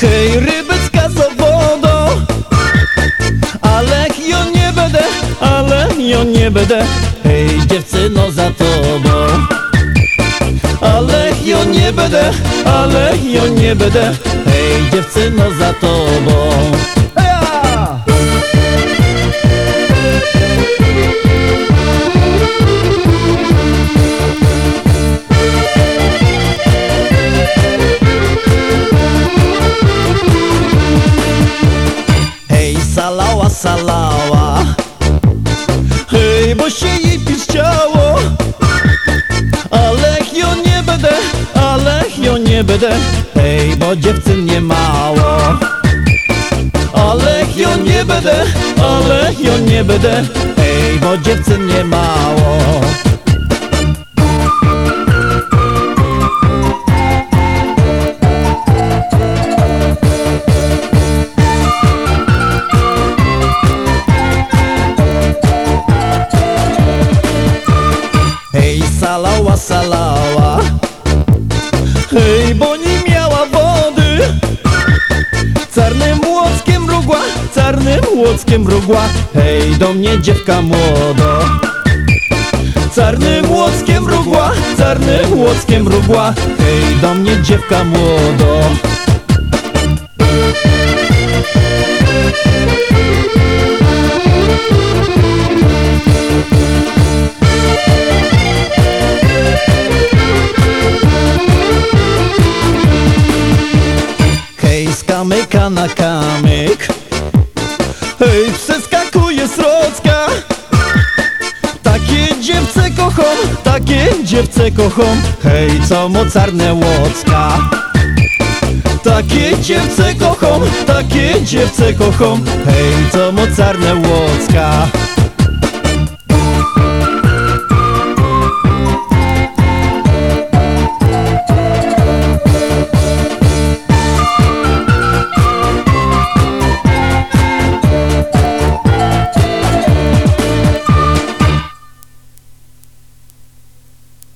Hej, rybecka za wodą Ale ja nie będę, ale ja nie będę. Hej, dziewczyno za tobą. Ale ja nie będę, ale ja nie będę. Hej, dziewczyno za tobą salała Hej, bo się jej piszczało Ale ja nie będę, ale ja nie będę. Hej, bo dziewczyn nie mało. Ale ja nie będę, ale ja nie będę. Hej, bo dziewczyn nie mało Hej, salała, Hej, bo nie miała wody. Czarnym łockiem mrugła, czarnym łockiem mrugła Hej, do mnie dziewka młodo. Czarnym łockiem mrugła, czarnym łockiem mrugła Hej, do mnie dziewka młodo kamyka na kamyk. Hej, przeskakuje srocka. Takie dziewce kocham, takie dziewce kocham. Hej, co mocarne łocka? Takie dziewce kocham, takie dziewce kocham. Hej, co mocarne łocka